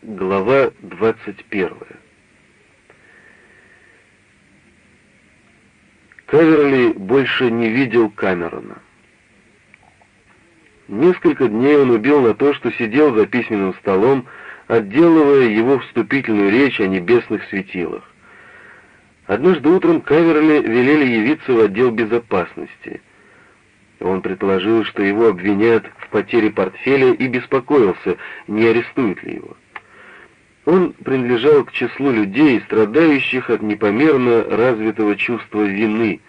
Глава 21. Каверли больше не видел Камерона. Несколько дней он убил на то, что сидел за письменным столом, отделывая его вступительную речь о небесных светилах. Однажды утром Каверли велели явиться в отдел безопасности. Он предположил, что его обвинят в потере портфеля и беспокоился, не арестуют ли его. Он принадлежал к числу людей, страдающих от непомерно развитого чувства вины,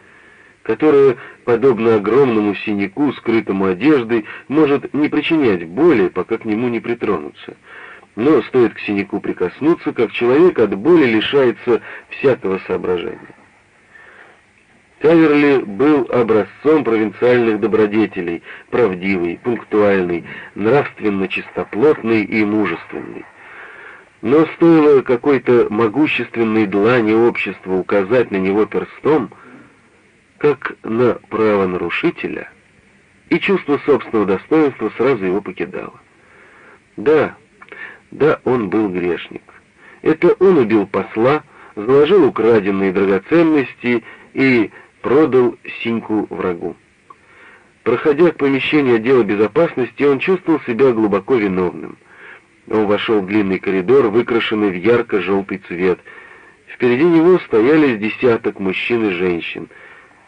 которое, подобно огромному синяку, скрытому одеждой, может не причинять боли, пока к нему не притронуться. Но стоит к синяку прикоснуться, как человек от боли лишается всякого соображения. Каверли был образцом провинциальных добродетелей, правдивый, пунктуальный, нравственно чистоплотный и мужественный. Но стоило какой-то могущественной длани общества указать на него перстом, как на правонарушителя, и чувство собственного достоинства сразу его покидало. Да, да, он был грешник. Это он убил посла, заложил украденные драгоценности и продал синьку врагу. Проходя к помещению отдела безопасности, он чувствовал себя глубоко виновным — он вошел в длинный коридор, выкрашенный в ярко-желтый цвет. Впереди него стояли десяток мужчин и женщин.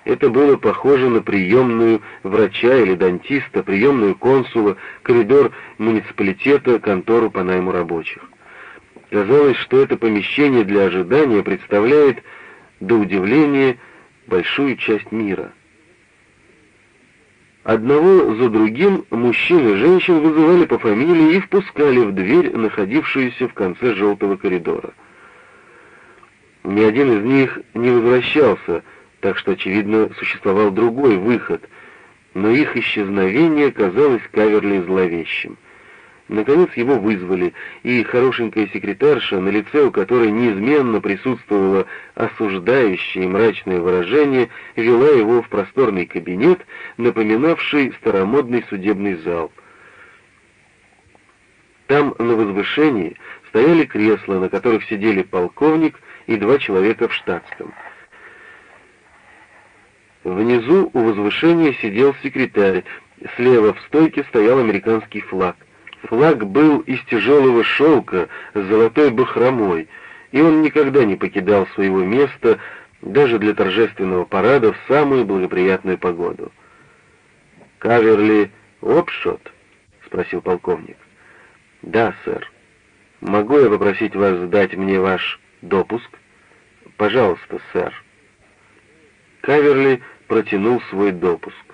Это было похоже на приемную врача или дантиста, приемную консула, коридор муниципалитета, контору по найму рабочих. Казалось, что это помещение для ожидания представляет, до удивления, большую часть мира — Одного за другим мужчин и женщин вызывали по фамилии и впускали в дверь, находившуюся в конце желтого коридора. Ни один из них не возвращался, так что, очевидно, существовал другой выход, но их исчезновение казалось Каверли зловещим. Наконец его вызвали, и хорошенькая секретарша, на лице у которой неизменно присутствовало осуждающее и мрачное выражение, вела его в просторный кабинет, напоминавший старомодный судебный зал. Там, на возвышении, стояли кресла, на которых сидели полковник и два человека в штатском. Внизу у возвышения сидел секретарь, слева в стойке стоял американский флаг. Флаг был из тяжелого шелка с золотой бахромой, и он никогда не покидал своего места даже для торжественного парада в самую благоприятную погоду. «Каверли Опшот?» — спросил полковник. «Да, сэр. Могу я попросить вас сдать мне ваш допуск?» «Пожалуйста, сэр». Каверли протянул свой допуск.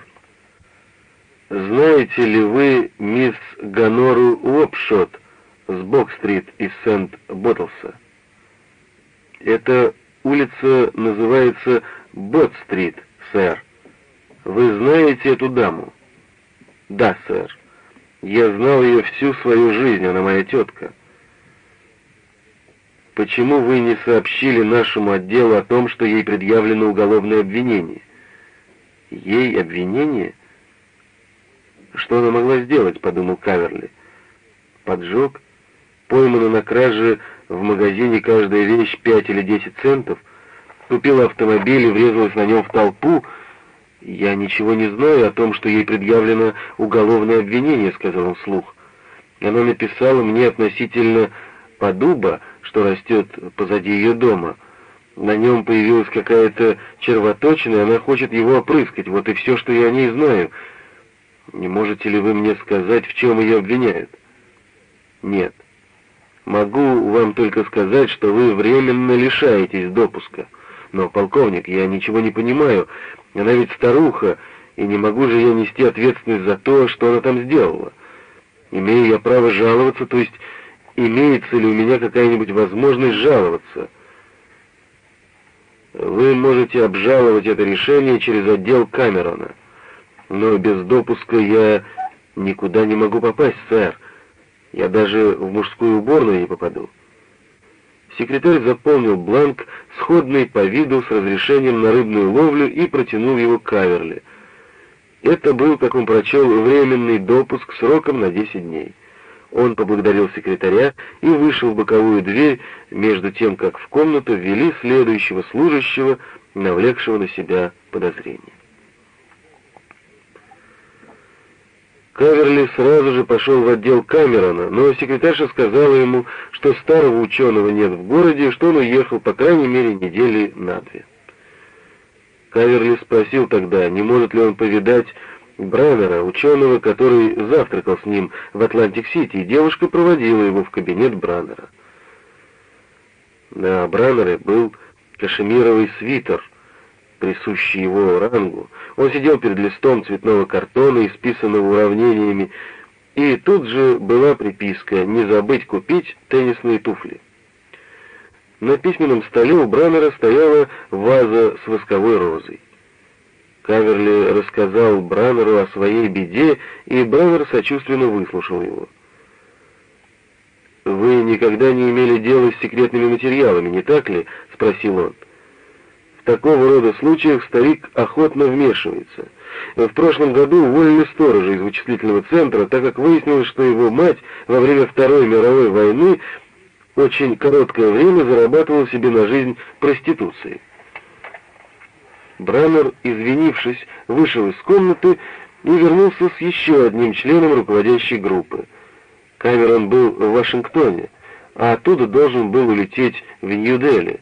Знаете ли вы мисс Ганору Уопшот с Бок-стрит из Сент-Боттлса? Эта улица называется Бот-стрит, сэр. Вы знаете эту даму? Да, сэр. Я знал ее всю свою жизнь, она моя тетка. Почему вы не сообщили нашему отделу о том, что ей предъявлено уголовное обвинение? Ей обвинение? — что она могла сделать, подумал Каверли. Поджог, поймана на краже в магазине каждая вещь пять или десять центов, купила автомобиль и врезалась на нем в толпу. «Я ничего не знаю о том, что ей предъявлено уголовное обвинение», — сказал он вслух. Она написала мне относительно подуба, что растет позади ее дома. На нем появилась какая-то червоточина, и она хочет его опрыскать. Вот и все, что я о ней знаю. Не можете ли вы мне сказать, в чем ее обвиняют? Нет. Могу вам только сказать, что вы временно лишаетесь допуска. Но, полковник, я ничего не понимаю. Она ведь старуха, и не могу же я нести ответственность за то, что она там сделала. Имею я право жаловаться, то есть имеется ли у меня какая-нибудь возможность жаловаться? Вы можете обжаловать это решение через отдел Камерона но без допуска я никуда не могу попасть, сэр. Я даже в мужскую уборную не попаду». Секретарь заполнил бланк, сходный по виду с разрешением на рыбную ловлю, и протянул его Каверли. Это был, как он прочел, временный допуск сроком на 10 дней. Он поблагодарил секретаря и вышел в боковую дверь, между тем, как в комнату ввели следующего служащего, навлекшего на себя подозрение. Каверли сразу же пошел в отдел Камерона, но секретарша сказала ему, что старого ученого нет в городе, что он уехал по крайней мере недели на две. Каверли спросил тогда, не может ли он повидать Браннера, ученого, который завтракал с ним в Атлантик-Сити, и девушка проводила его в кабинет Браннера. На Браннере был кашемировый свитер, присущий его рангу. Он сидел перед листом цветного картона, исписанного уравнениями, и тут же была приписка «Не забыть купить теннисные туфли». На письменном столе у Браннера стояла ваза с восковой розой. Каверли рассказал Браннеру о своей беде, и Браннер сочувственно выслушал его. «Вы никогда не имели дела с секретными материалами, не так ли?» — спросил он. Такого рода случаях старик охотно вмешивается. В прошлом году уволили сторожа из вычислительного центра, так как выяснилось, что его мать во время Второй мировой войны очень короткое время зарабатывала себе на жизнь проституцией. Браннер, извинившись, вышел из комнаты и вернулся с еще одним членом руководящей группы. Камерон был в Вашингтоне, а оттуда должен был улететь в Нью-Дели.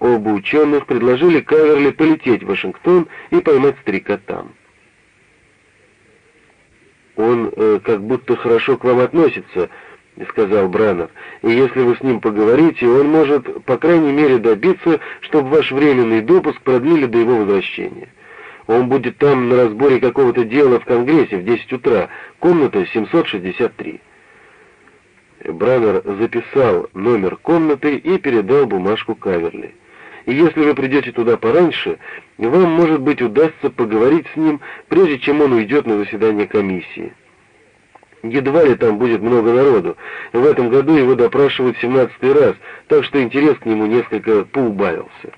Оба ученых предложили Каверли полететь в Вашингтон и поймать старика там. «Он э, как будто хорошо к вам относится», — сказал Браннер, — «и если вы с ним поговорите, он может, по крайней мере, добиться, чтобы ваш временный допуск продлили до его возвращения. Он будет там на разборе какого-то дела в Конгрессе в 10 утра, комната 763». Браннер записал номер комнаты и передал бумажку Каверли. И если вы придете туда пораньше, вам, может быть, удастся поговорить с ним, прежде чем он уйдет на заседание комиссии. Едва ли там будет много народу. В этом году его допрашивают семнадцатый раз, так что интерес к нему несколько поубавился.